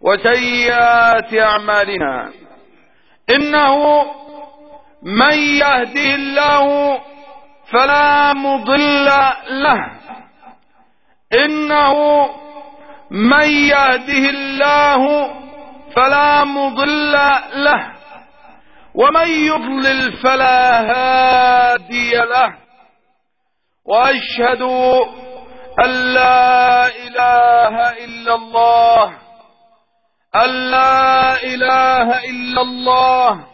وسيئات أعمالنا. إنه من يهده الله فلا مضل له. إنه من يهده الله فلا مضل له. ومن يضلل فلا هادي له. وأشهد أن لا إله إلا الله. أن لا إله إلا الله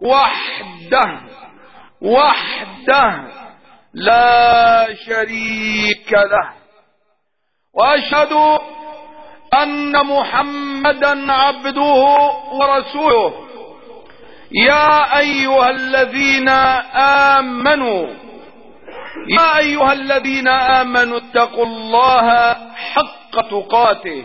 وحده وحده لا شريك له. وأشهد أن محمدا عبده ورسوله. يا أيها الذين آمنوا يا أيها الذين آمنوا اتقوا الله حق تقاته.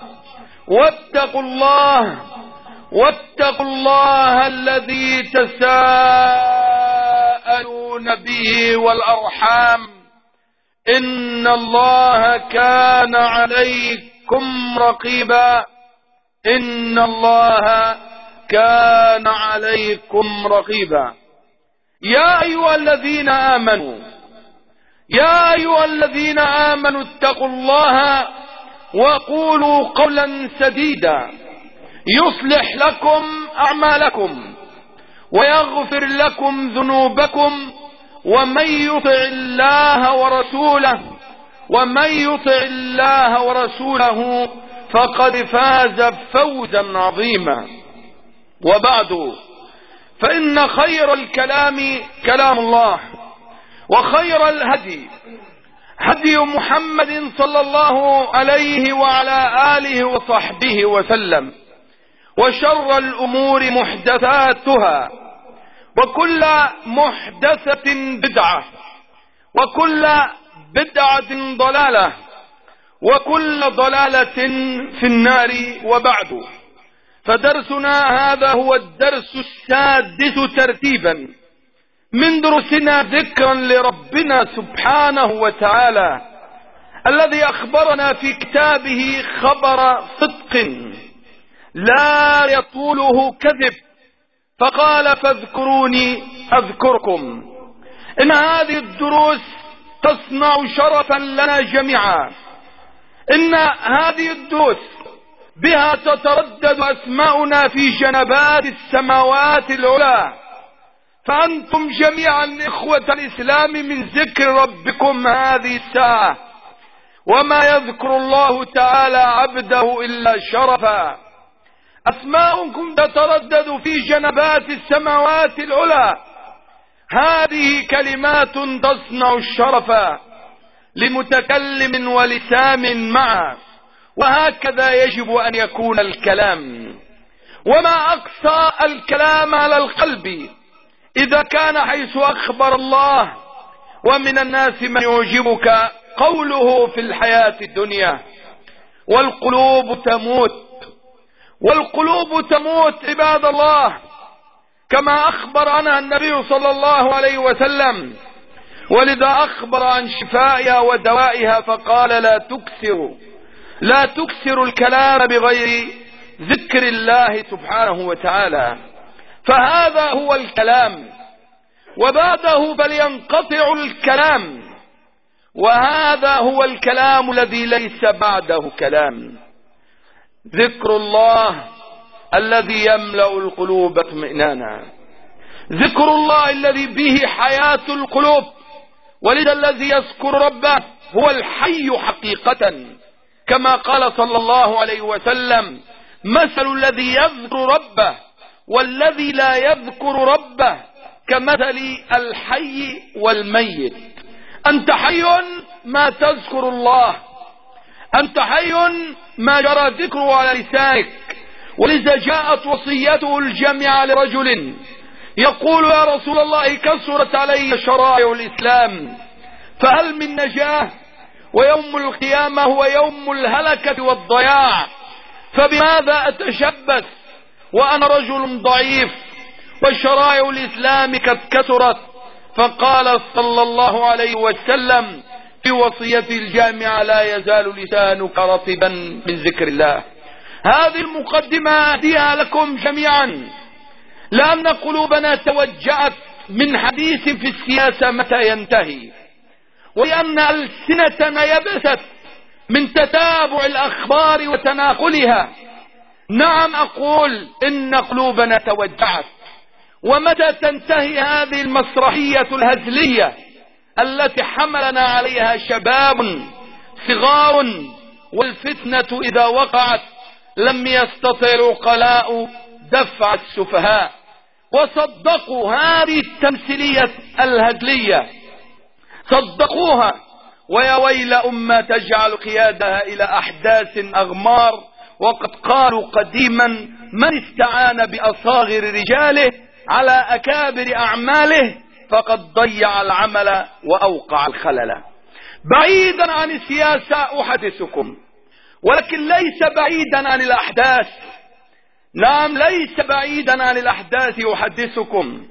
واتقوا الله واتقوا الله الذي تساءلون به والأرحام. إن الله كان عليكم رقيبا. إن الله كان عليكم رقيبا. يا أيها الذين آمنوا يا أيها الذين آمنوا اتقوا الله وقولوا قولا سديدا. يصلح لكم أعمالكم ويغفر لكم ذنوبكم ومن يطع الله ورسوله ومن يطع الله ورسوله فقد فاز فوزا عظيما. وبعد فإن خير الكلام كلام الله وخير الهدي هدي محمد صلى الله عليه وعلى آله وصحبه وسلم وشر الأمور محدثاتها وكل محدثة بدعة وكل بدعة ضلالة وكل ضلالة في النار وبعد. فدرسنا هذا هو الدرس السادس ترتيبا. من دروسنا ذكرا لربنا سبحانه وتعالى الذي أخبرنا في كتابه خبر صدق لا يطوله كذب فقال فاذكروني أذكركم إن هذه الدروس تصنع شرفا لنا جميعا إن هذه الدروس بها تتردد أسماؤنا في جنبات السماوات العلى فأنتم جميعا إخوة الإسلام من ذكر ربكم هذه الساعة وما يذكر الله تعالى عبده إلا شرفا. أسماؤكم تتردد في جنبات السماوات العلى. هذه كلمات تصنع الشرف لمتكلم ولسام معا وهكذا يجب أن يكون الكلام. وما أقصى الكلام على القلب إذا كان حيث أخبر الله ومن الناس من يعجبك قوله في الحياة الدنيا والقلوب تموت والقلوب تموت عباد الله كما أخبر عنها النبي صلى الله عليه وسلم ولذا أخبر عن شفائها ودوائها فقال لا تكسروا لا تكسر الكلام بغير ذكر الله سبحانه وتعالى. فهذا هو الكلام. وبعده فلينقطع الكلام. وهذا هو الكلام الذي ليس بعده كلام. ذكر الله الذي يملأ القلوب اطمئنانا. ذكر الله الذي به حياة القلوب. ولذا الذي يذكر ربه هو الحي حقيقة. كما قال صلى الله عليه وسلم مثل الذي يذكر ربه والذي لا يذكر ربه كمثل الحي والميت. أنت حي ما تذكر الله. أنت حي ما جرى ذكره على لسانك. ولذا جاءت وصيته الجامعة لرجل يقول يا رسول الله كسرت علي شرائع الإسلام. فهل من نجاة ويوم القيامة هو يوم الهلكة والضياع. فبماذا أتشبث؟ وأنا رجل ضعيف وشرائع الإسلام قد كثرت. فقال صلى الله عليه وسلم في وصية الجامعة لا يزال لسانك رطبا من ذكر الله. هذه المقدمة أهديها لكم جميعا. لأن قلوبنا توجعت من حديث في السياسة متى ينتهي ولأن ألسنتنا يبست من تتابع الأخبار وتناقلها. نعم أقول إن قلوبنا توجعت ومتى تنتهي هذه المسرحية الهزلية التي حملنا عليها شباب صغار والفتنة إذا وقعت لم يستطع العقلاء دفع السفهاء وصدقوا هذه التمثيلية الهزلية. صدقوها. ويا ويل أمة تجعل قيادها إلى أحداث أغمار وقد قالوا قديما من استعان بأصاغر رجاله على أكابر أعماله فقد ضيع العمل وأوقع الخلل. بعيدا عن السياسة أحدثكم ولكن ليس بعيدا عن الأحداث. نعم ليس بعيدا عن الأحداث أحدثكم.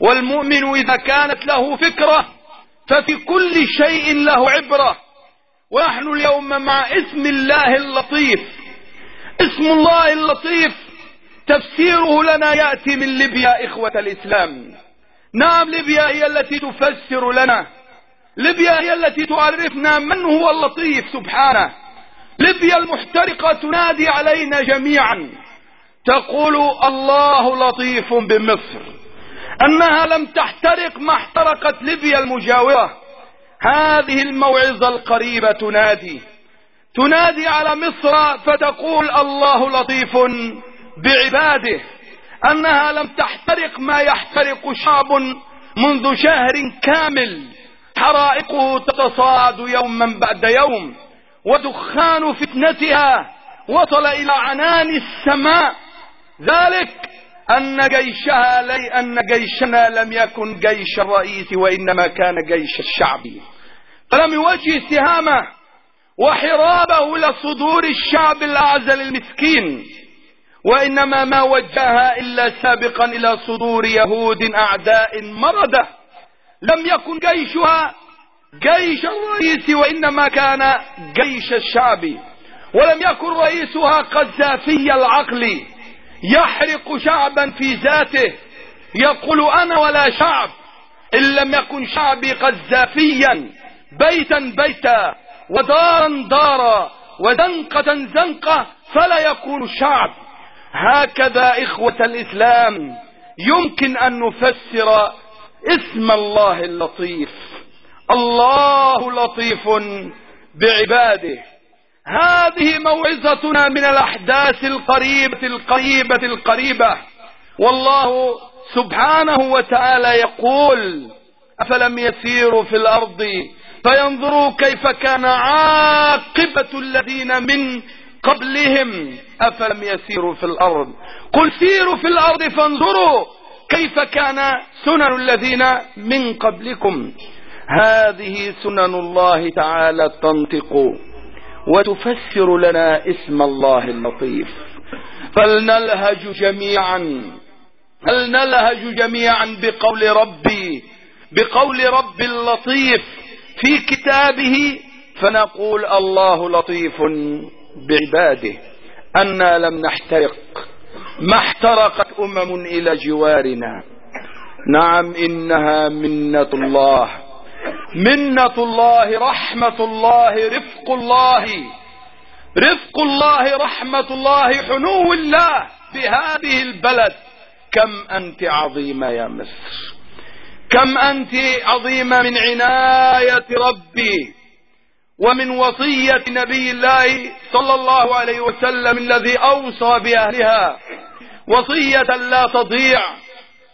والمؤمن إذا كانت له فكرة ففي كل شيء له عبرة. ونحن اليوم مع اسم الله اللطيف. اسم الله اللطيف. تفسيره لنا يأتي من ليبيا إخوة الإسلام. نعم ليبيا هي التي تفسر لنا. ليبيا هي التي تعرفنا من هو اللطيف سبحانه. ليبيا المحترقة تنادي علينا جميعا. تقول الله لطيف بمصر. أنها لم تحترق ما احترقت ليبيا المجاورة. هذه الموعظة القريبة تنادي. تنادي على مصر فتقول الله لطيف بعباده أنها لم تحترق ما يحترق شعب منذ شهر كامل. حرائقه تتصاعد يوما بعد يوم ودخان فتنتها وصل إلى عنان السماء. ذلك أن جيشها لي أن جيشنا لم يكن جيش الرئيس وإنما كان جيش الشعب. فلم يوجه سهامه وحرابه لصدور الشعب الأعزل المسكين. وإنما ما وجهها إلا سابقا إلى صدور يهود أعداء مردة. لم يكن جيشها جيش الرئيس وإنما كان جيش الشعب. ولم يكن رئيسها قذافي العقل. يحرق شعبا في ذاته. يقول أنا ولا شعب. إن لم يكن شعبي قذافيا بيتا بيتا. ودارا دارا وزنقة زنقة فلا يكون شعب. هكذا إخوة الإسلام يمكن أن نفسر اسم الله اللطيف. الله لطيف بعباده. هذه موعظتنا من الأحداث القريبة القريبة القريبة. والله سبحانه وتعالى يقول أفلم يسيروا في الأرض فينظروا كيف كان عاقبة الذين من قبلهم. أفلم يسيروا في الأرض؟ قل سيروا في الأرض فانظروا كيف كان سنن الذين من قبلكم. هذه سنن الله تعالى تنطق وتفسر لنا اسم الله اللطيف. فلنلهج جميعا فلنلهج جميعا بقول ربي بقول رب اللطيف. في كتابه فنقول الله لطيف بعباده أنا لم نحترق ما احترقت أمم إلى جوارنا. نعم إنها منة الله. منة الله رحمة الله رفق الله. رفق الله رحمة الله حنو الله بهذه البلد. كم أنت عظيمة يا مصر. كم أنت عظيمة من عناية ربي ومن وصية نبي الله صلى الله عليه وسلم الذي أوصى بأهلها وصية لا تضيع.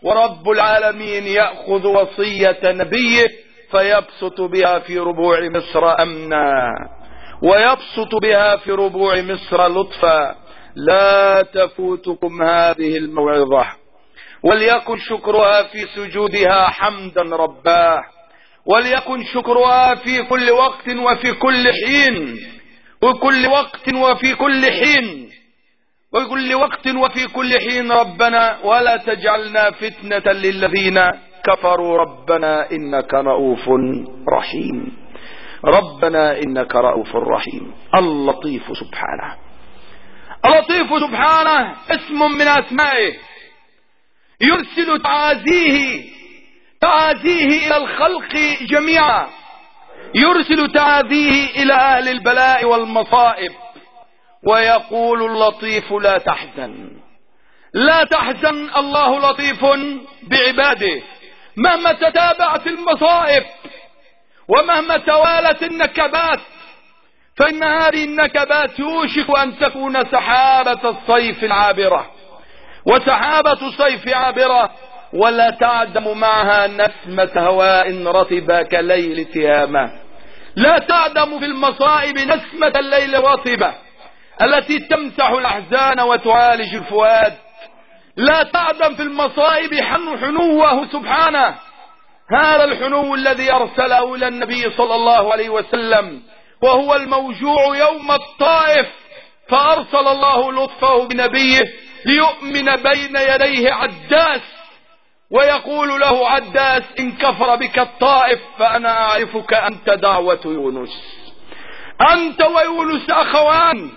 ورب العالمين يأخذ وصية نبيه فيبسط بها في ربوع مصر أمنا ويبسط بها في ربوع مصر لطفا. لا تفوتكم هذه الموعظة. وليكن شكرها في سجودها حمدا رباه وليكن شكرها في كل وقت وفي كل حين. وكل وقت وفي كل حين. وكل وقت وفي كل حين ربنا. ولا تجعلنا فتنة للذين كفروا. ربنا إنك رؤوف رحيم. ربنا إنك رؤوف رحيم. اللطيف سبحانه. اللطيف سبحانه. اسم من أسمائه. يرسل تعازيه تعازيه إلى الخلق جميعا. يرسل تعازيه إلى أهل البلاء والمصائب. ويقول اللطيف لا تحزن. لا تحزن الله لطيف بعباده. مهما تتابعت المصائب ومهما توالت النكبات فإن هذه النكبات يوشك أن تكون سحابة الصيف العابرة. وسحابة الصيف عابرة ولا تعدم معها نسمة هواء رطبة كليل تيامة لا تعدم في المصائب نسمة الليل الرطبة التي تمسح الأحزان وتعالج الفؤاد. لا تعدم في المصائب حن حنوه سبحانه. هذا الحنو الذي أرسله إلى النبي صلى الله عليه وسلم وهو الموجوع يوم الطائف فأرسل الله لطفه بنبيه ليؤمن بين يديه عداس ويقول له عداس إن كفر بك الطائف فأنا أعرفك أنت دعوة يونس. أنت ويونس أخوان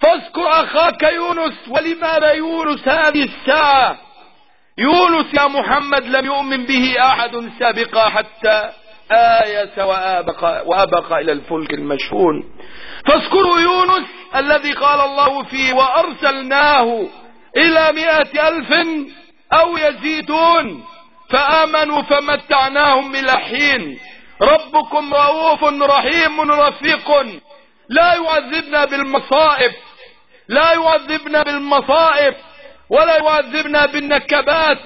فاذكر أخاك يونس ولماذا يونس هذه الساعة؟ يونس يا محمد لم يؤمن به أحد سابقا حتى آية وآبق, وأبق إلى الفلك المشحون. فاذكروا يونس الذي قال الله فيه وأرسلناه إلى مئة ألف أو يزيدون. فآمنوا فمتعناهم إلى حين. ربكم رؤوف رحيم رفيق. لا يعذبنا بالمصائب. لا يعذبنا بالمصائب. ولا يعذبنا بالنكبات.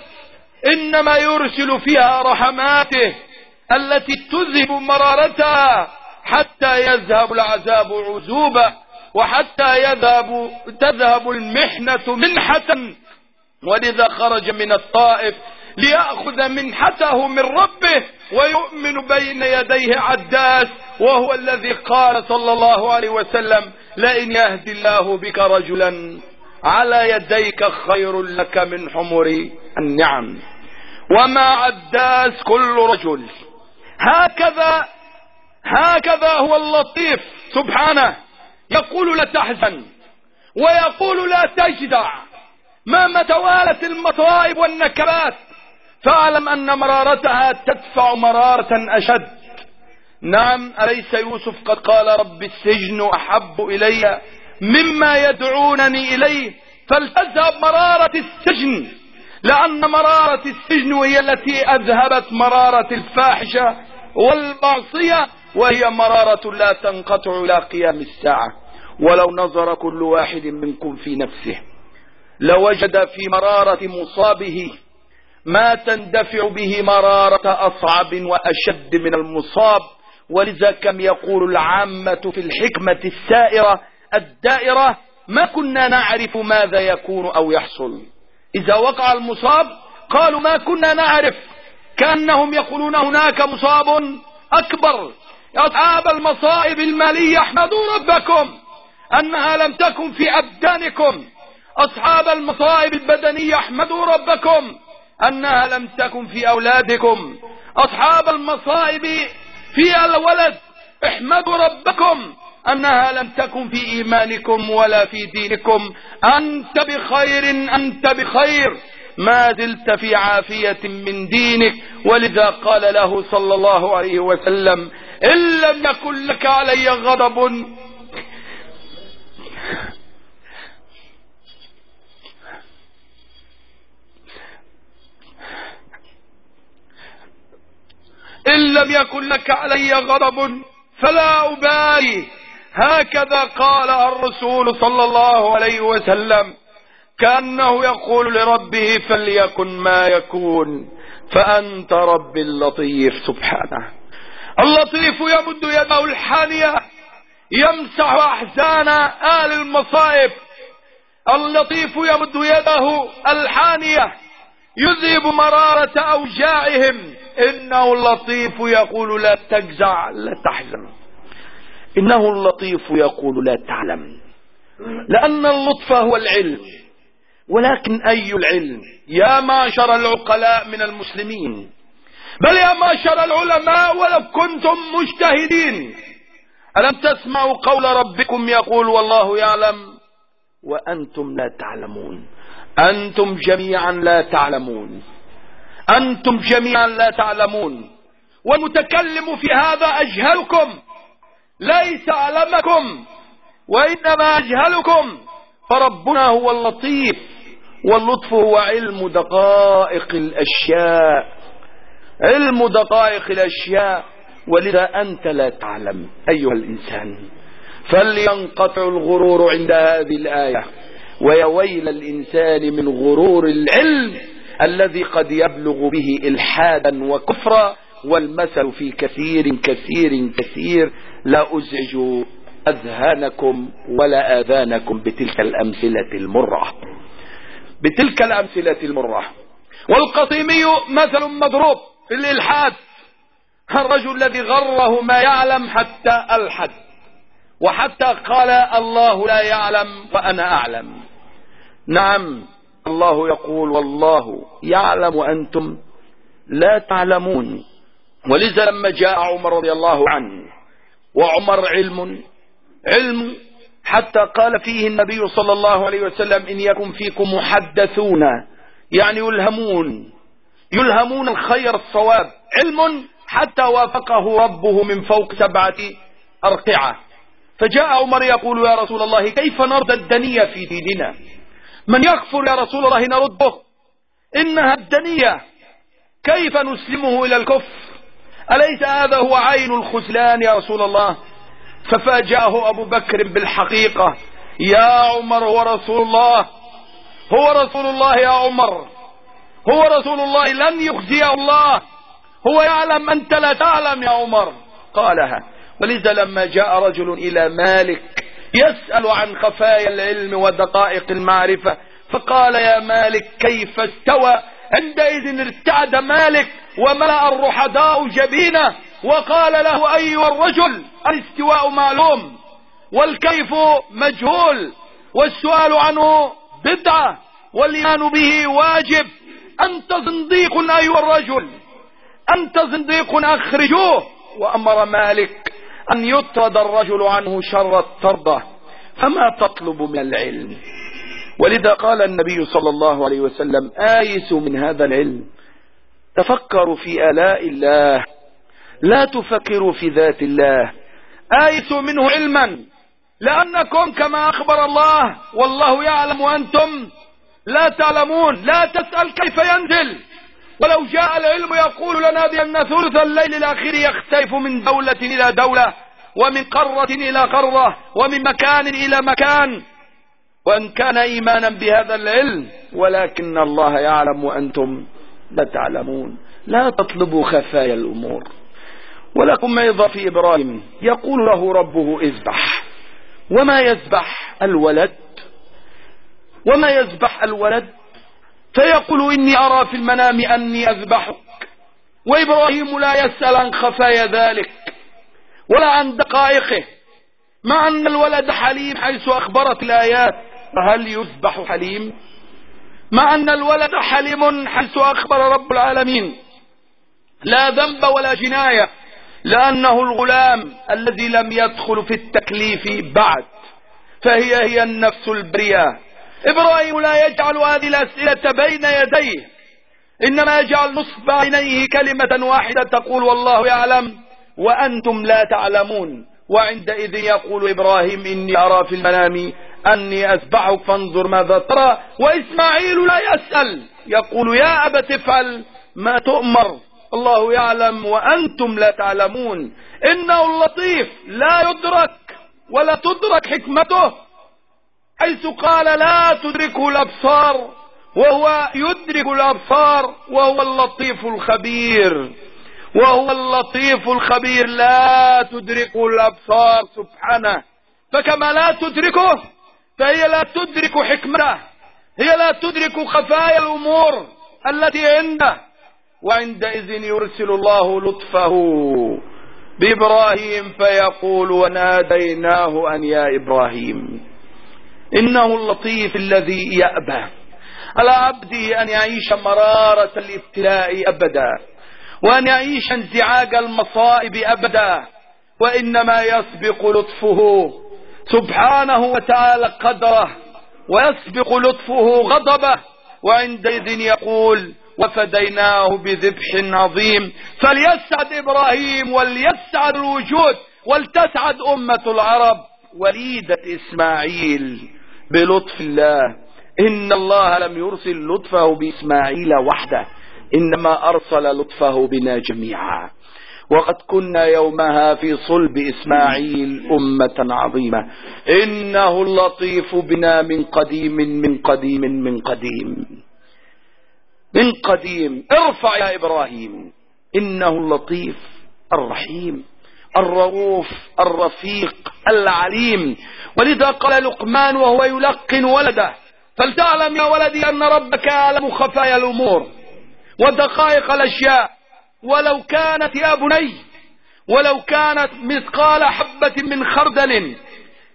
إنما يرسل فيها رحماته التي تذهب مرارتها حتى يذهب العذاب عذوبا وحتى يذهب تذهب المحنة منحة. ولذا خرج من الطائف ليأخذ منحته من ربه ويؤمن بين يديه عداس وهو الذي قال صلى الله عليه وسلم لئن يهدي الله بك رجلا على يديك خير لك من حمر النعم. وما عداس كل رجل. هكذا هكذا هو اللطيف. سبحانه. يقول لا تحزن ويقول لا تجدع. مهما توالت المصائب والنكبات. فاعلم أن مرارتها تدفع مرارة أشد. نعم أليس يوسف قد قال رب السجن أحب إلي مما يدعونني إليه؟ فلتذهب مرارة السجن لأن مرارة السجن هي التي أذهبت مرارة الفاحشة والمعصية وهي مرارة لا تنقطع إلى قيام الساعة. ولو نظر كل واحد منكم في نفسه لوجد في مرارة مصابه ما تندفع به مرارة أصعب وأشد من المصاب ولذا كم يقول العامة في الحكمة السائرة الدائرة ما كنا نعرف ماذا يكون أو يحصل. إذا وقع المصاب قالوا ما كنا نعرف كأنهم يقولون هناك مصاب أكبر. يا أصحاب المصائب المالية احمدوا ربكم. أنها لم تكن في أبدانكم. أصحاب المصائب البدنية احمدوا ربكم أنها لم تكن في أولادكم. أصحاب المصائب في الولد احمدوا ربكم أنها لم تكن في إيمانكم ولا في دينكم. أنت بخير أنت بخير. ما زلت في عافية من دينك. ولذا قال له صلى الله عليه وسلم إن لم يكن لك علي غضب إن لم يكن لك علي غضب فلا أبالي. هكذا قال الرسول صلى الله عليه وسلم. كأنه يقول لربه فليكن ما يكون فأنت رب اللطيف سبحانه. اللطيف يمد يده الحانية. يمسح أحزان آل المصائب. اللطيف يمد يده الحانية يذهب مرارة أوجاعهم. إنه اللطيف يقول لا تجزع لا تحزن. إنه اللطيف يقول لا تعلم. لأن اللطف هو العلم. ولكن أي العلم؟ يا معشر العقلاء من المسلمين. بل يا معشر العلماء ولو كنتم مجتهدين ألم تسمعوا قول ربكم يقول والله يعلم؟ وأنتم لا تعلمون. أنتم جميعا لا تعلمون. أنتم جميعا لا تعلمون. والمتكلم في هذا أجهلكم. ليس أعلمكم وإنما أجهلكم. فربنا هو اللطيف واللطف هو علم دقائق الأشياء. علم دقائق الأشياء. ولذا أنت لا تعلم أيها الإنسان. فلينقطع الغرور عند هذه الآية. ويا ويل الإنسان من غرور العلم الذي قد يبلغ به إلحادا وكفرا والمثل في كثير كثير كثير لا أزعج أذهانكم ولا آذانكم بتلك الأمثلة المرة. بتلك الأمثلة المرة. والقطيمي مثل مضروب في الإلحاد. الرجل الذي غره ما يعلم حتى ألحد. وحتى قال الله لا يعلم وأنا أعلم. نعم الله يقول والله يعلم وأنتم لا تعلمون. ولذا لما جاء عمر رضي الله عنه وعمر علم علم حتى قال فيه النبي صلى الله عليه وسلم إن يكن فيكم محدثون يعني يلهمون يلهمون الخير الصواب. علم حتى وافقه ربه من فوق سبعة أرقعة. فجاء عمر يقول يا رسول الله كيف نرضى الدنية في ديننا؟ من يكفر يا رسول الله نرده. إنها الدنية كيف نسلمه إلى الكفر؟ أليس هذا هو عين الخذلان يا رسول الله؟ ففاجأه أبو بكر بالحقيقة. يا عمر هو رسول الله. هو رسول الله يا عمر. هو رسول الله لن يخزيه الله. هو يعلم أنت لا تعلم يا عمر. قالها. ولذا لما جاء رجل إلى مالك يسأل عن خفايا العلم ودقائق المعرفة فقال يا مالك كيف استوى؟ عندئذ ارتعد مالك وملأ الرحداء جبينه وقال له أيها الرجل الاستواء معلوم والكيف مجهول والسؤال عنه بدعة والإيمان به واجب. أنت زنديق أيها الرجل. أنت زنديق أخرجوه وأمر مالك أن يطرد الرجل عنه شر الطردة فما تطلب من العلم؟ ولذا قال النبي صلى الله عليه وسلم آيسوا من هذا العلم. تفكروا في آلاء الله. لا تفكروا في ذات الله. آيسوا منه علما. لأنكم كما أخبر الله والله يعلم وأنتم لا تعلمون. لا تسأل كيف ينزل. ولو جاء العلم يقول لنا بأن ثلث الليل الأخير يختلف من دولة إلى دولة ومن قرة إلى قرة ومن مكان إلى مكان. وأن كان إيمانا بهذا العلم ولكن الله يعلم وأنتم لا تعلمون. لا تطلبوا خفايا الأمور. ولكم أيضا في إبراهيم يقول له ربه اذبح. وما يذبح الولد؟ وما يذبح الولد؟ فيقول إني أرى في المنام أني أذبحك وإبراهيم لا يسأل عن خفايا ذلك ولا عن دقائقه مع أن الولد حليم حيث أخبرت الآيات فهل يذبح حليم؟ مع أن الولد حليم حيث أخبر رب العالمين لا ذنب ولا جناية لأنه الغلام الذي لم يدخل في التكليف بعد فهي هي النفس البريئة إبراهيم لا يجعل هذه الأسئلة بين يديه. إنما يجعل نصب عينيه كلمة واحدة تقول والله يعلم وأنتم لا تعلمون. وعندئذ يقول إبراهيم إني أرى في المنام أني أسبحك فانظر ماذا ترى. وإسماعيل لا يسأل. يقول يا أبت افعل ما تؤمر. الله يعلم وأنتم لا تعلمون. إنه اللطيف لا يدرك ولا تدرك حكمته. حيث قال لا تدركه الأبصار وهو يدرك الأبصار وهو اللطيف الخبير. وهو اللطيف الخبير لا تدركه الأبصار سبحانه. فكما لا تدركه فهي لا تدرك حكمته هي لا تدرك خفايا الأمور التي عنده. وعندئذ يرسل الله لطفه بإبراهيم فيقول وناديناه أن يا إبراهيم. إنه اللطيف الذي يأبى. على عبده أن يعيش مرارة الابتلاء أبدا وأن يعيش انزعاج المصائب أبدا وإنما يسبق لطفه سبحانه وتعالى قدره ويسبق لطفه غضبه وعندئذ يقول وفديناه بذبح عظيم فليسعد إبراهيم وليسعد الوجود ولتسعد أمة العرب وليدة إسماعيل. بلطف الله. إن الله لم يرسل لطفه بإسماعيل وحده إنما أرسل لطفه بنا جميعا. وقد كنا يومها في صلب إسماعيل أمة عظيمة. إنه اللطيف بنا من قديم من قديم من قديم. من قديم. ارفع يا إبراهيم. إنه اللطيف الرحيم. الرؤوف الرفيق العليم. ولذا قال لقمان وهو يلقن ولده فلتعلم يا ولدي أن ربك يعلم خفايا الأمور ودقائق الأشياء. ولو كانت يا بني ولو كانت مثقال حبة من خردل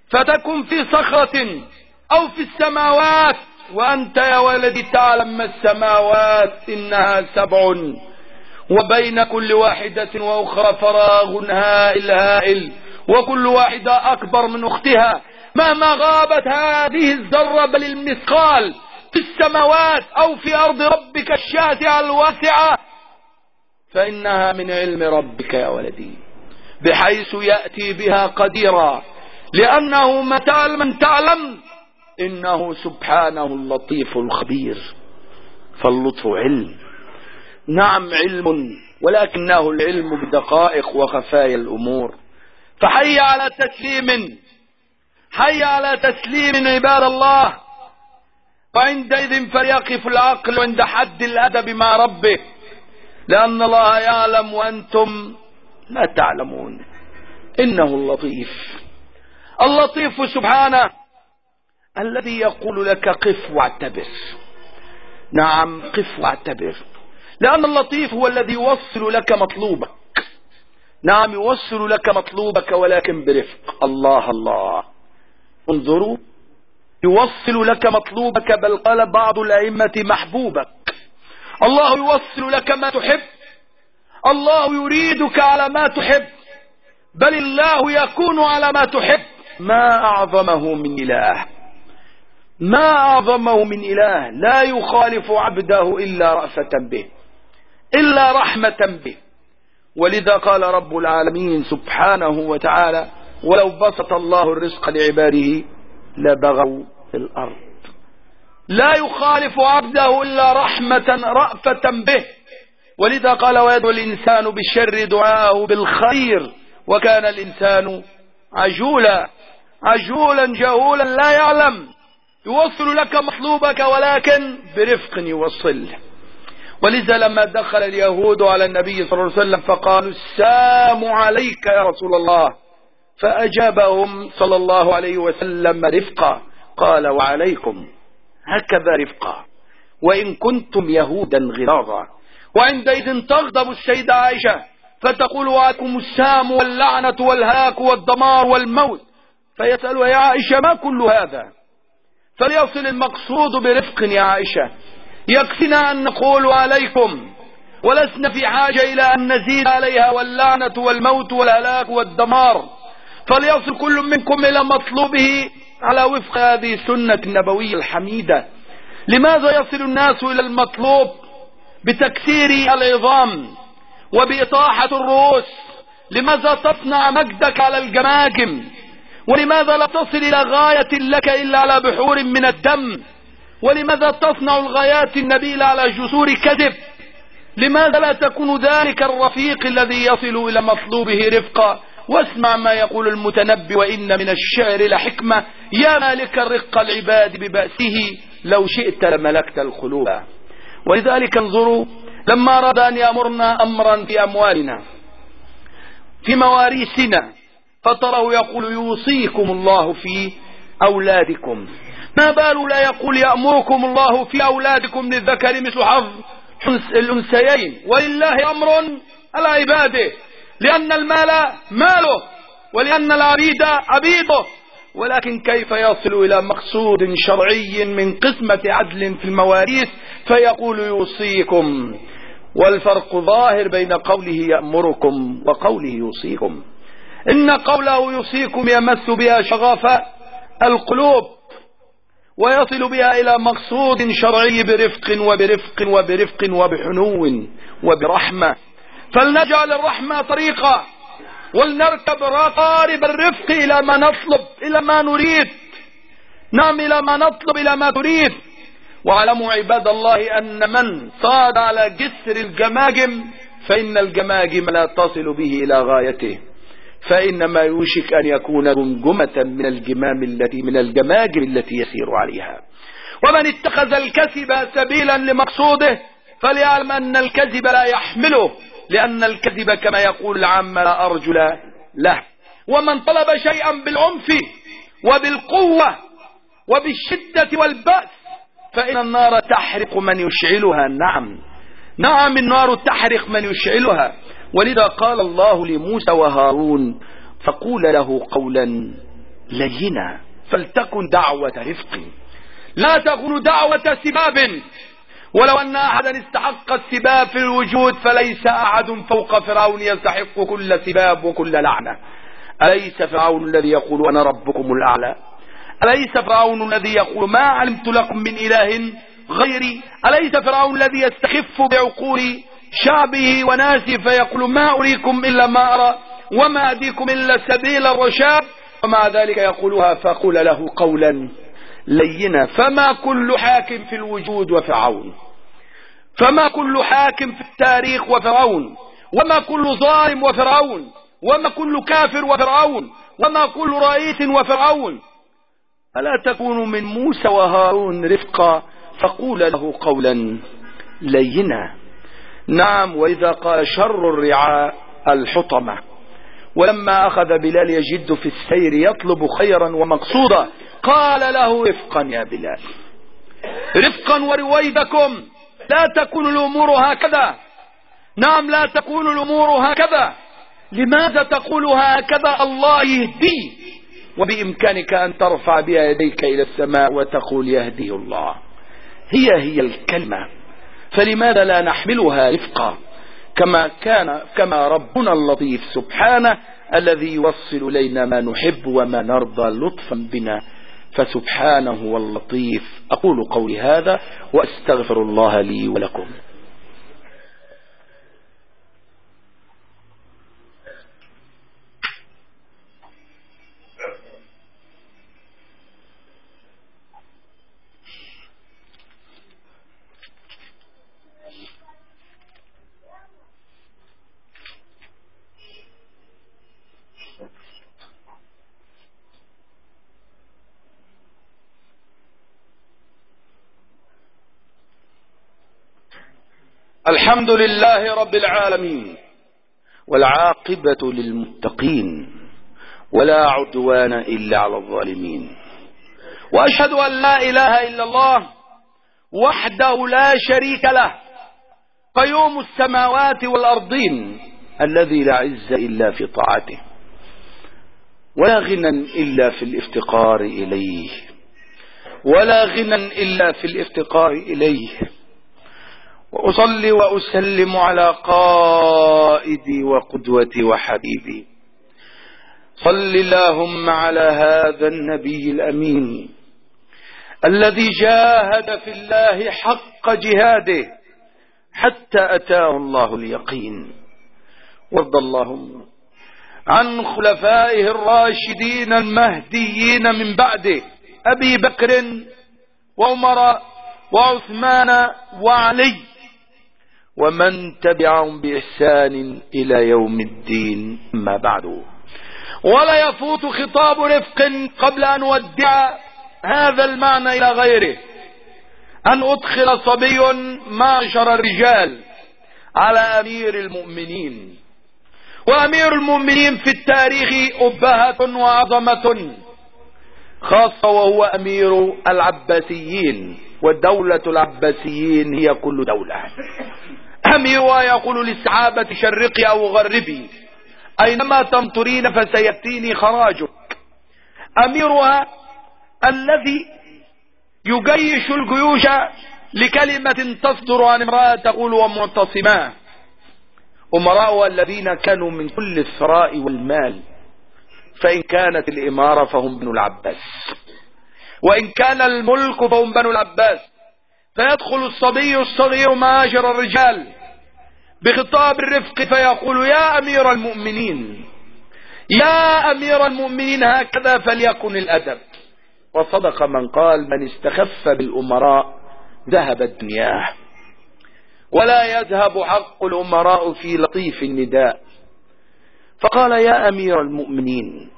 فتكن في صخرة أو في السماوات. وأنت يا ولدي تعلم ما السماوات إنها سبع. وبين كل واحدة وأخرى فراغ هائل هائل. وكل واحدة أكبر من أختها. مهما غابت هذه الذرة بل المثقال في السماوات أو في أرض ربك الشاسعة الواسعة فإنها من علم ربك يا ولدي. بحيث يأتي بها قديرا. لأنه تعلم من تعلم إنه سبحانه اللطيف الخبير. فاللطف علم. نعم علم ولكنه العلم بدقائق وخفايا الأمور. فحي على تسليم حي على تسليم عباد الله. وعندئذ فليقف العقل عند حد الأدب مع ربه. لأن الله يعلم وأنتم لا تعلمون. إنه اللطيف. اللطيف سبحانه الذي يقول لك قف واعتبر. نعم قف واعتبر. لأن اللطيف هو الذي يوصل لك مطلوبك. نعم يوصل لك مطلوبك ولكن برفق. الله الله. انظروا. يوصل لك مطلوبك بل قال بعض الأئمة محبوبك. الله يوصل لك ما تحب. الله يريدك على ما تحب. بل الله يكون على ما تحب. ما أعظمه من إله. ما أعظمه من إله. لا يخالف عبده إلا رأفة به. إلا رحمة به. ولذا قال رب العالمين سبحانه وتعالى ولو بسط الله الرزق لعباده لبغوا في الأرض لا يخالف عبده إلا رحمة رأفة به. ولذا قال ويدعو الإنسان بالشر دعاءه بالخير وكان الإنسان عجولا عجولا جهولا لا يعلم. يوصل لك مطلوبك ولكن برفق يوصل ولذا لما دخل اليهود على النبي صلى الله عليه وسلم فقالوا السلام عليك يا رسول الله. فأجابهم صلى الله عليه وسلم رفقا. قال وعليكم. هكذا رفقا. وإن كنتم يهودا غلاظا وعندئذ تغضب السيدة عائشة. فتقول وعليكم السام واللعنة والهلاك والدمار والموت. فيسألها يا عائشة ما كل هذا؟ فليصل المقصود برفق يا عائشة. يكفينا أن نقول عليكم ولسنا في حاجة إلى أن نزيد عليها واللعنة والموت والهلاك والدمار. فليصل كل منكم إلى مطلوبه على وفق هذه السنة النبوية الحميدة. لماذا يصل الناس إلى المطلوب؟ بتكسير العظام وبإطاحة الرؤوس. لماذا تصنع مجدك على الجماجم ولماذا لا تصل إلى غاية لك إلا على بحور من الدم؟ ولماذا تصنع الغايات النبيلة على جسور كذب؟ لماذا لا تكون ذلك الرفيق الذي يصل إلى مطلوبه رفقا؟ واسمع ما يقول المتنبي وإن من الشعر لحكمة يا مالك الرق العباد ببأسه لو شئت لملكت القلوب. ولذلك انظروا لما أراد أن يأمرنا أمرا في أموالنا في مواريثنا فتراه يقول يوصيكم الله في أولادكم. ما بال لا يقول يأمركم الله في أولادكم للذكر مثل حظ الأنسيين ولله أمر العباده لأن المال ماله ولأن العبيد عبيده. ولكن كيف يصل إلى مقصود شرعي من قسمة عدل في المواريث؟ فيقول يوصيكم. والفرق ظاهر بين قوله يأمركم وقوله يوصيكم. إن قوله يوصيكم يمس بها شغاف القلوب. ويصل بها إلى مقصود شرعي برفق وبرفق وبرفق وبحنو وبرحمة. فلنجعل الرحمة طريقة ولنركب قارب الرفق إلى ما نطلب إلى ما نريد. نعم إلى ما نطلب إلى ما تريد. واعلموا عباد الله أن من صاد على جسر الجماجم فإن الجماجم لا تصل به إلى غايته. فإنما يوشك أن يكون جمجمة من الجمام التي من الجماجم التي يسير عليها. ومن اتخذ الكذب سبيلا لمقصوده فليعلم أن الكذب لا يحمله لأن الكذب كما يقول العام لا أرجل له. ومن طلب شيئا بالعنف وبالقوة وبالشدة والبأس فإن النار تحرق من يشعلها. نعم. نعم النار تحرق من يشعلها. ولذا قال الله لموسى وهارون فقول له قولا لينا فلتكن دعوة رفق. لا تكون دعوة سباب. ولو أن أحدا استحق السباب في الوجود فليس أحد فوق فرعون يستحق كل سباب وكل لعنة. أليس فرعون الذي يقول أنا ربكم الأعلى؟ أليس فرعون الذي يقول ما علمت لكم من إله غيري؟ أليس فرعون الذي يستخف بعقول شعبه وناسه فيقول ما أريكم إلا ما أرى وما أديكم إلا سبيل الرشاد ومع ذلك يقولها فقل له قولا لينا فما كل حاكم في الوجود وفرعون فما كل حاكم في التاريخ وفرعون وما كل ظالم وفرعون وما كل كافر وفرعون وما كل رئيس وفرعون ألا تكون من موسى وهارون رفقا فقول له قولا لينا نعم وإذا قال شر الرعاء الحطمة. ولما أخذ بلال يجد في السير يطلب خيرا ومقصودا قال له رفقا يا بلال رفقا ورويدكم لا تكون الأمور هكذا. نعم لا تكون الأمور هكذا. لماذا تقول هكذا؟ الله يهدي. وبإمكانك أن ترفع بها يديك إلى السماء وتقول يهديه الله. هي هي الكلمة. فلماذا لا نحملها رفقا؟ كما كان كما ربنا اللطيف سبحانه الذي يوصل إلينا ما نحب وما نرضى لطفا بنا. فسبحانه واللطيف أقول قولي هذا وأستغفر الله لي ولكم. الحمد لله رب العالمين. والعاقبة للمتقين ولا عدوان إلا على الظالمين. وأشهد أن لا إله إلا الله وحده لا شريك له قيوم السماوات والأرضين الذي لا عز إلا في طاعته ولا غنى إلا في الافتقار إليه. ولا غنى إلا في الافتقار إليه. وأصلي وأسلم على قائدي وقدوتي وحبيبي. صل اللهم على هذا النبي الأمين الذي جاهد في الله حق جهاده حتى أتاه الله اليقين. وارض اللهم عن خلفائه الراشدين المهديين من بعده أبي بكر وعمر وعثمان وعلي ومن تبعهم بإحسان إلى يوم الدين ما بعد. ولا يفوت خطاب رفق قبل أن أودع هذا المعنى إلى غيره. أن أدخل صبي معشر الرجال على أمير المؤمنين. وأمير المؤمنين في التاريخ أبهة وعظمة خاصة وهو أمير العباسيين. والدولة العباسيين هي كل دولة. أميرها يقول للسعابة شرقي أو غربي أينما تمطرين فسيأتيني خراجك. أميرها الذي يجيش الجيوش لكلمة تصدر عن امرأة تقول ومعتصما أمراء الذين كانوا من كل الثراء والمال فإن كانت الإمارة فهم بنو العباس. وإن كان الملك فهم بنو العباس. فيدخل الصبي الصغير معاشر الرجال. بخطاب الرفق فيقول يا أمير المؤمنين يا أمير المؤمنين هكذا فليكن الأدب. وصدق من قال من استخف بالأمراء ذهبت دنياه ولا يذهب حق الأمراء في لطيف النداء. فقال يا أمير المؤمنين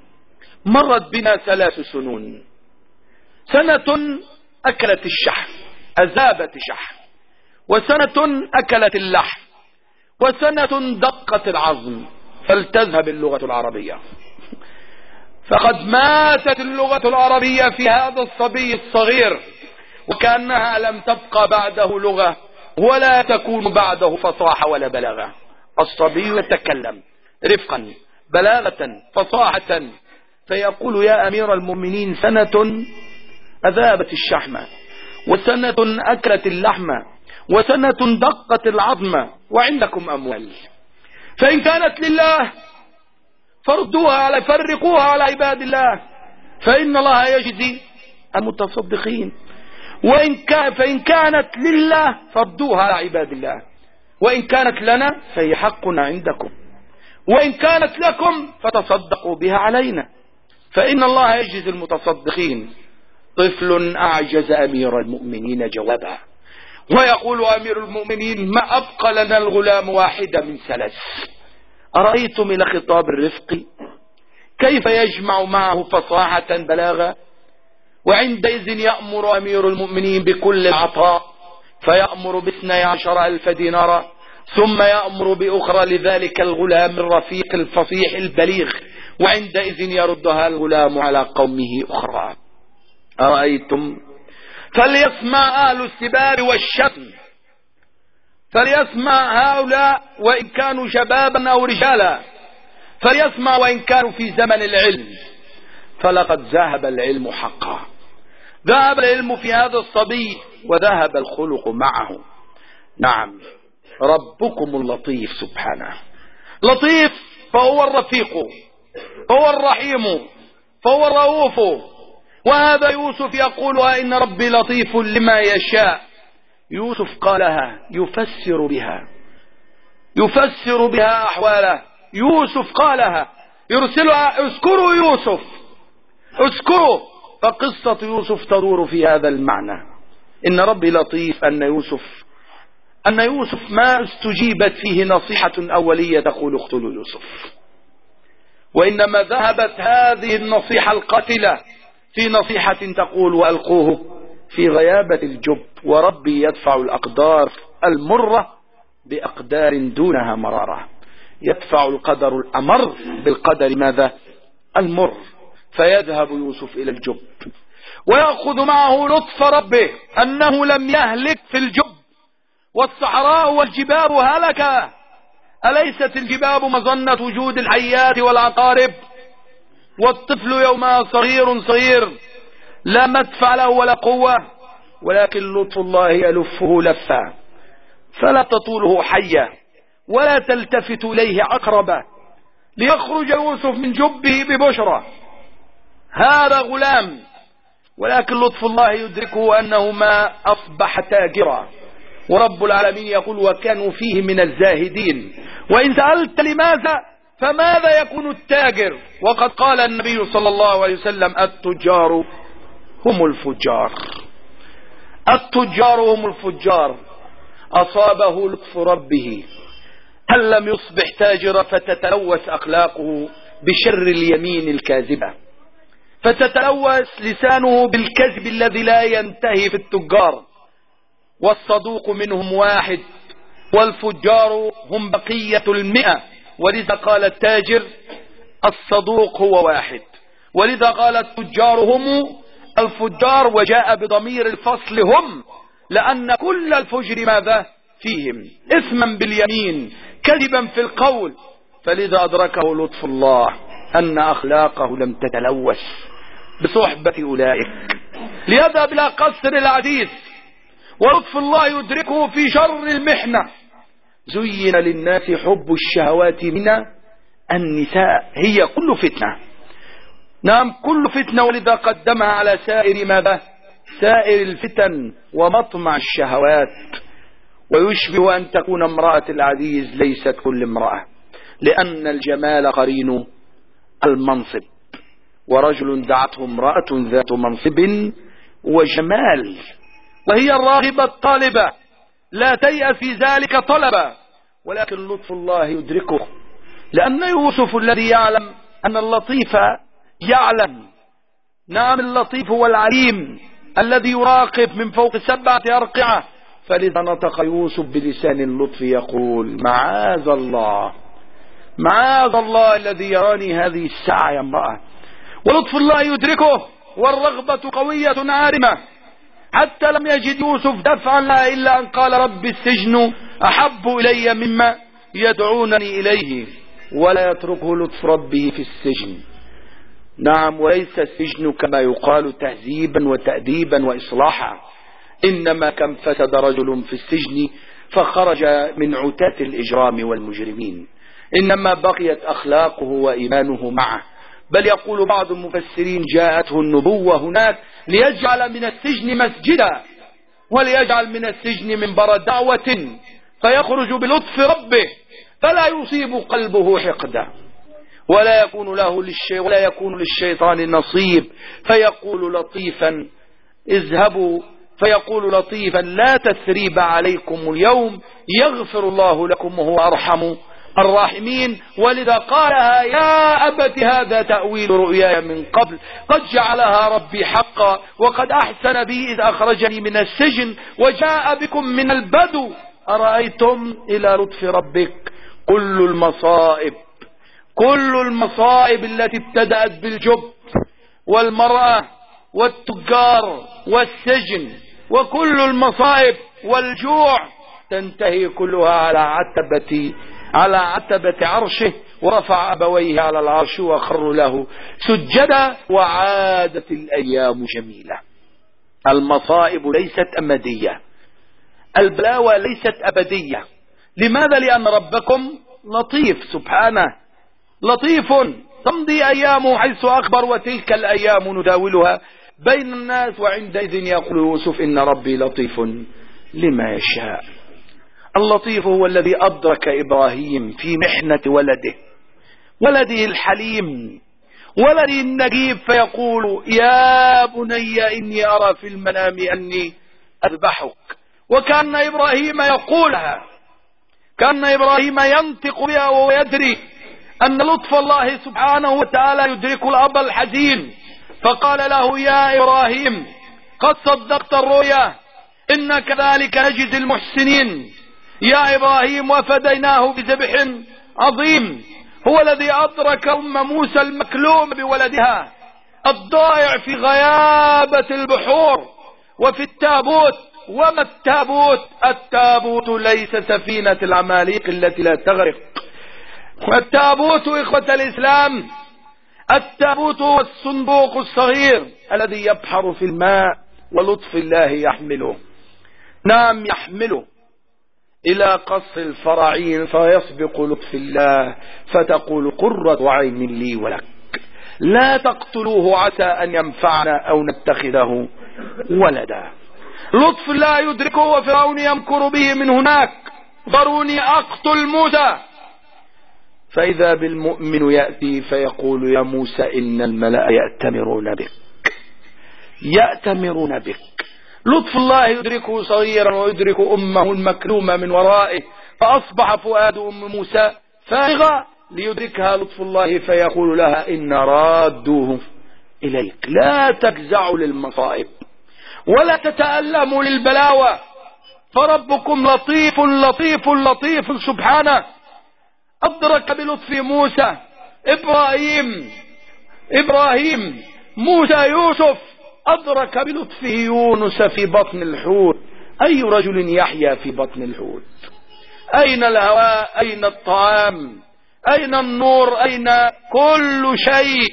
مرت بنا ثلاث سنون. سنة أكلت الشحم أذابت شحم وسنة أكلت اللحم. وسنة دقت العظم فلتذهب اللغة العربية. فقد ماتت اللغة العربية في هذا الصبي الصغير وكأنها لم تبقى بعده لغة ولا تكون بعده فصاحة ولا بلاغة. الصبي يتكلم رفقا بلاغة فصاحة. فيقول يا أمير المؤمنين سنة أذابت الشحمة وسنة أكلت اللحمة وسنة دقت العظمة وعندكم أموال. فإن كانت لله فردوها على فرقوها على عباد الله. فإن الله يجزي المتصدقين. وإن كان فإن كانت لله فردوها على عباد الله. وإن كانت لنا فهي حقنا عندكم. وإن كانت لكم فتصدقوا بها علينا. فإن الله يجزي المتصدقين. طفل أعجز أمير المؤمنين جوابا. ويقول أمير المؤمنين ما أبقى لنا الغلام واحدة من ثلاث أرأيتم إلى خطاب الرفق؟ كيف يجمع معه فصاحة بلاغة؟ وعندئذ يأمر أمير المؤمنين بكل العطاء فيأمر باثني عشر ألف دينار ثم يأمر بأخرى لذلك الغلام الرفيق الفصيح البليغ. وعندئذ يردها الغلام على قومه أخرى. أرأيتم فليسمع أهل السباب والشتم. فليسمع هؤلاء وإن كانوا شبابا أو رجالا. فليسمع وإن كانوا في زمن العلم. فلقد ذهب العلم حقا. ذهب العلم في هذا الصبي وذهب الخلق معه. نعم ربكم اللطيف سبحانه. لطيف فهو الرفيق هو الرحيم فهو الرؤوف وهذا يوسف يقول إن ربي لطيف لما يشاء. يوسف قالها يفسر بها. يفسر بها أحواله. يوسف قالها يرسلها اذكروا يوسف. اذكروا. فقصة يوسف تدور في هذا المعنى. إن ربي لطيف أن يوسف أن يوسف ما استجيبت فيه نصيحة أولية تقول اقتلوا يوسف. وإنما ذهبت هذه النصيحة القتلة في نصيحة تقول وألقوه في غيابة الجب وربي يدفع الأقدار المرة بأقدار دونها مرارة. يدفع القدر الأمر بالقدر ماذا؟ المر. فيذهب يوسف إلى الجب. ويأخذ معه لطف ربه أنه لم يهلك في الجب. والصحراء والجباب هلك أليست الجباب مظنة وجود الحيات والعقارب والطفل يومها صغير صغير لا مدفع له ولا قوة ولكن لطف الله يلفه لفا فلا تطوله حية ولا تلتفت إليه عقربة. ليخرج يوسف من جبه ببشرة. هذا غلام ولكن لطف الله يدركه أنه ما أصبح تاجرا. ورب العالمين يقول وكانوا فيه من الزاهدين. وإن سألت لماذا فماذا يكون التاجر؟ وقد قال النبي صلى الله عليه وسلم التجار هم الفجار. التجار هم الفجار. أصابه لطف ربه. هل لم يصبح تاجرا فتتلوث أخلاقه بشر اليمين الكاذبة؟ فتتلوث لسانه بالكذب الذي لا ينتهي في التجار. والصدوق منهم واحد والفجار هم بقية المئة. ولذا قال التاجر الصدوق هو واحد. ولذا قال التجار هم الفجار وجاء بضمير الفصل هم لأن كل الفجر ماذا؟ فيهم. إثما باليمين كذبا في القول. فلذا أدركه لطف الله أن أخلاقه لم تتلوث بصحبة أولئك. ليذهب إلى قصر العزيز ولطف الله يدركه في شر المحنة. زين للناس حب الشهوات من النساء. هي كل فتنة. نعم كل فتنة ولذا قدمها على سائر ماذا؟ سائر الفتن ومطمع الشهوات. ويشبه أن تكون امرأة العزيز ليست كل امرأة لأن الجمال قرين المنصب. ورجل دعته امرأة ذات منصب وجمال وهي الراغبة الطالبة. لا تيأس في ذلك طلبا. ولكن لطف الله يدركه. لأن يوسف الذي يعلم أن اللطيف يعلم. نعم اللطيف هو العليم الذي يراقب من فوق سبعة أرقعة. فلذا نطق يوسف بلسان اللطف يقول معاذ الله معاذ الله الذي يراني هذه الساعة يا امرأة. ولطف الله يدركه. والرغبة قوية عارمة. حتى لم يجد يوسف دفعا لا إلا أن قال رب السجن أحب إلي مما يدعونني إليه ولا يتركه لطف ربه في السجن. نعم وليس السجن كما يقال تهذيبا وتأديبا وإصلاحا إنما كم فسد رجل في السجن فخرج من عتاة الإجرام والمجرمين. إنما بقيت أخلاقه وإيمانه معه. بل يقول بعض المفسرين جاءته النبوة هناك ليجعل من السجن مسجدا وليجعل من السجن منبر دعوة فيخرج بلطف ربه فلا يصيب قلبه حقدا. ولا يكون له للشي ولا يكون للشيطان نصيب. فيقول لطيفا اذهبوا. فيقول لطيفا لا تثريب عليكم اليوم يغفر الله لكم وهو أرحم. الراحمين. ولذا قالها يا أبت هذا تأويل رؤياي من قبل. قد جعلها ربي حقا وقد أحسن بي إذ أخرجني من السجن وجاء بكم من البدو. أرأيتم إلى لطف ربك؟ كل المصائب كل المصائب التي ابتدأت بالجب والمرأة والتجار والسجن وكل المصائب والجوع. تنتهي كلها على عتبة على عتبة عرشه ورفع أبويه على العرش وخر له سجدا وعادت الأيام جميلة. المصائب ليست أمدية. البلاوى ليست أبدية. لماذا؟ لأن ربكم لطيف سبحانه. لطيف. تمضي أيامه حيث أخبر وتلك الأيام نداولها. بين الناس وعندئذ يقول يوسف إن ربي لطيف لما يشاء. اللطيف هو الذي أدرك إبراهيم في محنة ولده ولده الحليم ولده النجيب فيقول يا بني إني أرى في المنام أني أذبحك. وكأن إبراهيم يقولها كأن إبراهيم ينطق بها وهو يدري أن لطف الله سبحانه وتعالى يدرك الأب الحزين. فقال له يا إبراهيم قد صدقت الرؤيا إن كذلك نجزي المحسنين. يا إبراهيم وفديناه بذبح عظيم. هو الذي أدرك أم موسى المكلوم بولدها الضائع في غيابة البحور وفي التابوت. وما التابوت؟ التابوت ليس سفينة العماليق التي لا تغرق. والتابوت إخوة الإسلام التابوت هو الصندوق الصغير الذي يبحر في الماء ولطف الله يحمله. نعم يحمله. إلى قص الفراعين فيسبق لطف الله فتقول قرة عين لي ولك. لا تقتلوه عسى أن ينفعنا أو نتخذه ولدا. لطف لا يدركه وفرعون يمكر به من هناك. ضروني أقتل موسى. فإذا بالمؤمن يأتي فيقول يا موسى إن الملأ يأتمرون بك. يأتمرون بك. لطف الله يدركه صغيرا ويدرك أمه المكلومة من ورائه فأصبح فؤاد أم موسى فارغا ليدركها لطف الله فيقول لها إن رادوه إليك لا تجزعوا للمصائب ولا تتألموا للبلاوى فربكم لطيف لطيف لطيف سبحانه أدرك بلطف موسى إبراهيم إبراهيم موسى يوسف أدرك بلطفه يونس في بطن الحوت. أي رجل يحيا في بطن الحوت؟ أين الهواء؟ أين الطعام؟ أين النور؟ أين كل شيء؟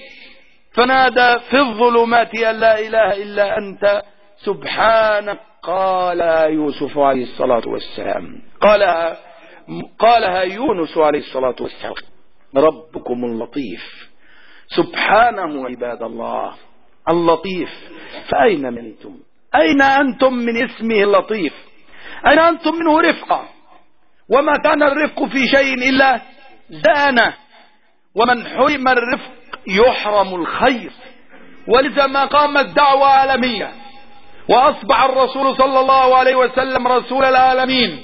فنادى في الظلمات أن لا إله إلا أنت. سبحانك قال يوسف عليه الصلاة والسلام. قالها, قالها يونس عليه الصلاة والسلام. ربكم اللطيف. سبحانه عباد الله. اللطيف. فأين منتم؟ أين أنتم من اسمه اللطيف أين أنتم منه رفقة؟ وما كان الرفق في شيء إلا زانه ومن حرم الرفق يحرم الخير. ولذا ما قامت دعوة عالمية. وأصبح الرسول صلى الله عليه وسلم رسول العالمين.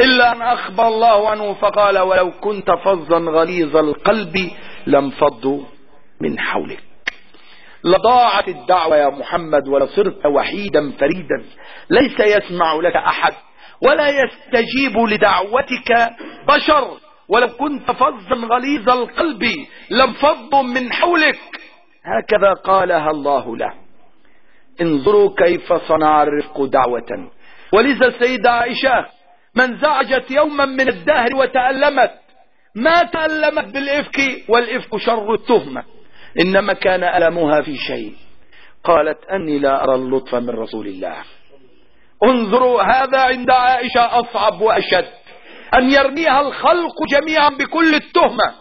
إلا أن أخبر الله عنه فقال ولو كنت فظا غليظ القلب لم فضوا من حولك. لضاعت الدعوة يا محمد ولصرت وحيدا فريدا. ليس يسمع لك أحد ولا يستجيب لدعوتك بشر. ولو كنت فظا غليظ القلب لانفضوا من حولك. هكذا قالها الله له. انظروا كيف صنع الرفق دعوة. ولذا السيدة عائشة من زعجت يوما من الدهر وتألمت ما تألمت بالإفك والإفك شر التهمة. إنما كان ألمها في شيء. قالت أني لا أرى اللطف من رسول الله. انظروا هذا عند عائشة أصعب وأشد. أن يرميها الخلق جميعا بكل التهمة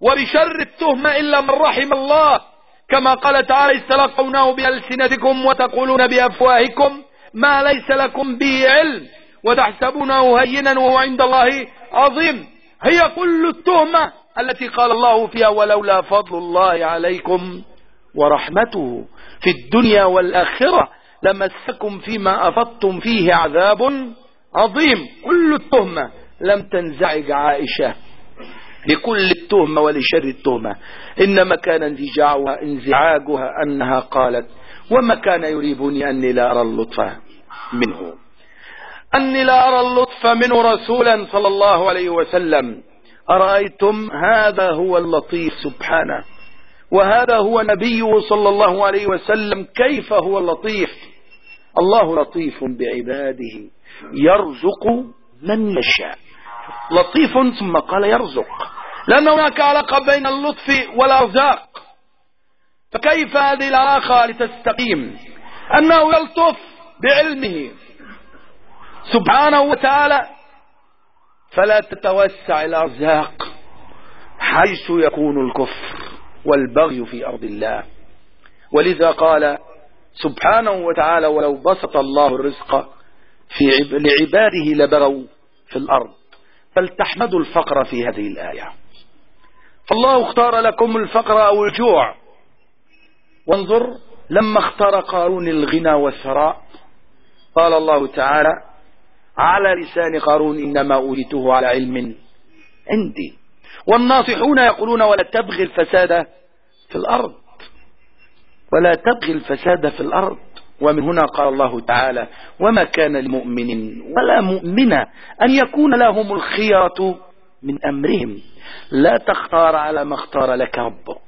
وبشر التهمة إلا من رحم الله. كما قال تعالى استلقونه بألسنتكم وتقولون بأفواهكم ما ليس لكم به علم وتحسبونه هينا وهو عند الله عظيم. هي كل التهمة التي قال الله فيها ولولا فضل الله عليكم ورحمته في الدنيا والآخرة لمسكم فيما أفضتم فيه عذاب عظيم. كل التهمة لم تنزعج عائشة لكل التهمة ولشر التهمة. إنما كان انزعاجها, انزعاجها أنها قالت وما كان يريبني أني لا أرى اللطف منه. أني لا أرى اللطف منه رسولا صلى الله عليه وسلم. أرأيتم؟ هذا هو اللطيف سبحانه. وهذا هو نبيه صلى الله عليه وسلم. كيف هو اللطيف؟ الله لطيف بعباده. يرزق من يشاء. لطيف ثم قال يرزق. لأن هناك علاقة بين اللطف والأرزاق. فكيف هذه العلاقة لتستقيم؟ أنه يلطف بعلمه. سبحانه وتعالى فلا تتوسع الأرزاق حيث يكون الكفر والبغي في أرض الله. ولذا قال سبحانه وتعالى ولو بسط الله الرزق في لعباده لبغوا في الأرض فلتحمدوا الفقر في هذه الآية. فالله اختار لكم الفقر أو الجوع. وانظر لما اختار قارون الغنى والثراء قال الله تعالى على لسان قارون إنما أوريته على علم عندي. والناصحون يقولون ولا تبغي الفساد في الأرض. ولا تبغي الفساد في الأرض. ومن هنا قال الله تعالى وما كان لمؤمن ولا مؤمنة أن يكون لهم الخيرة من أمرهم. لا تختار على ما اختار لك ربك.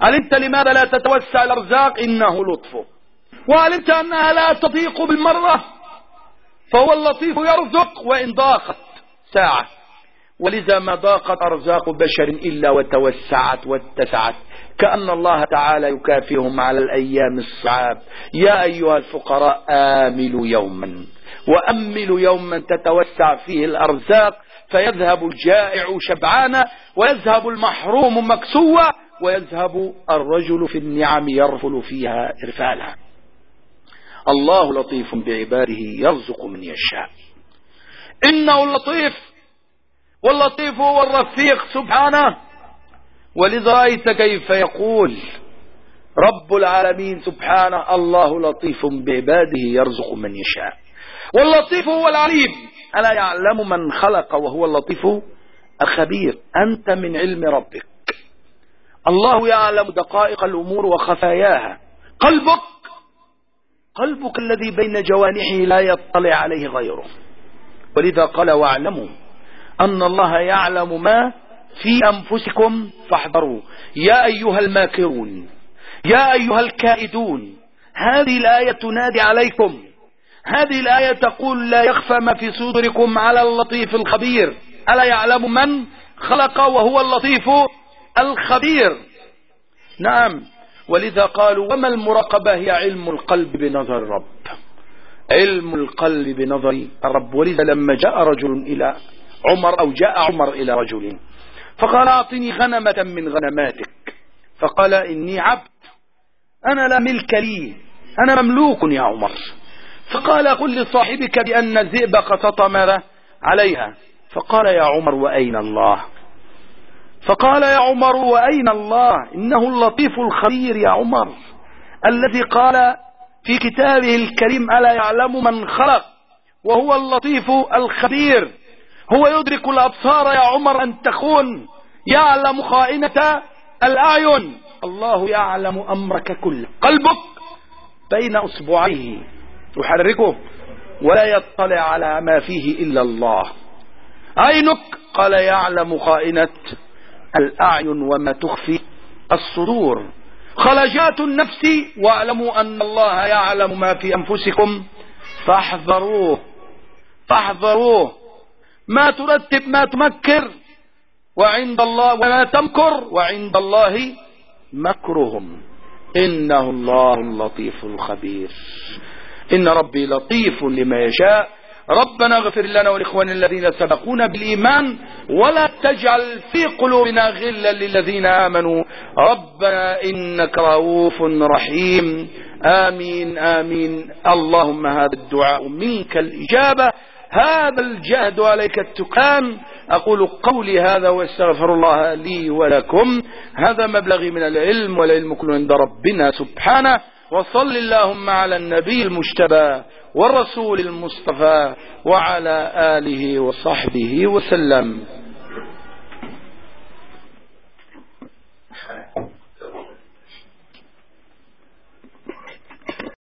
علمت لماذا لا تتوسع الأرزاق؟ إنه لطفه وعلمت أنها لا تضيق بالمرة؟ فهو اللطيف يرزق وإن ضاقت ساعة. ولذا ما ضاقت أرزاق بشر إلا وتوسعت واتسعت. كأن الله تعالى يكافئهم على الأيام الصعاب. يا أيها الفقراء آملوا يوما وأملوا يوما تتوسع فيه الأرزاق. فيذهب الجائع شبعانا ويذهب المحروم مكسوا ويذهب الرجل في النعم يرفل فيها إرفالا الله لطيف بعباده يرزق من يشاء. إنه اللطيف واللطيف هو الرفيق سبحانه. ولذا رأيت كيف يقول رب العالمين سبحانه الله لطيف بعباده يرزق من يشاء. واللطيف هو العليم. ألا يعلم من خلق وهو اللطيف؟ الخبير. أنت من علم ربك. الله يعلم دقائق الأمور وخفاياها. قلبك قلبك الذي بين جوانحه لا يطلع عليه غيره. ولذا قال واعلموا أن الله يعلم ما في أنفسكم فاحذروا. يا أيها الماكرون يا أيها الكائدون هذه الآية تنادي عليكم. هذه الآية تقول لا يخفى ما في صدركم على اللطيف الخبير. ألا يعلم من خلق وهو اللطيف الخبير؟ نعم. ولذا قالوا وما المراقبة هي علم القلب بنظر الرب علم القلب بنظر الرب ولذا لما جاء رجل إلى عمر أو جاء عمر إلى رجل فقال أعطني غنمة من غنماتك. فقال إني عبد أنا لا ملك لي أنا مملوك يا عمر. فقال قل لصاحبك بأن الذئب قد عليها. فقال يا عمر وأين الله؟ فقال يا عمر وأين الله؟ إنه اللطيف الخبير يا عمر الذي قال في كتابه الكريم ألا يعلم من خلق؟ وهو اللطيف الخبير. هو يدرك الأبصار يا عمر أن تخون يعلم خائنة الأعين. الله يعلم أمرك كله. قلبك بين أصبعيه يحركه ولا يطلع على ما فيه إلا الله. عينك قال يعلم خائنة الأعين وما تخفي الصدور. خلجات النفس واعلموا أن الله يعلم ما في أنفسكم فاحذروه فاحذروه. ما ترتب ما تمكر وعند الله وما تمكر وعند الله مكرهم. إنه الله اللطيف الخبير. إن ربي لطيف لما يشاء. ربنا اغفر لنا ولإخوان الذين سبقونا بالإيمان ولا تجعل في قلوبنا غلا للذين آمنوا. ربنا إنك رؤوف رحيم. آمين آمين. اللهم هذا الدعاء منك الإجابة. هذا الجهد عليك التكان أقول قولي هذا وأستغفر الله لي ولكم. هذا مبلغي من العلم والعلم كله عند ربنا سبحانه. وصل اللهم على النبي المجتبى. والرسول المصطفى وعلى آله وصحبه وسلم.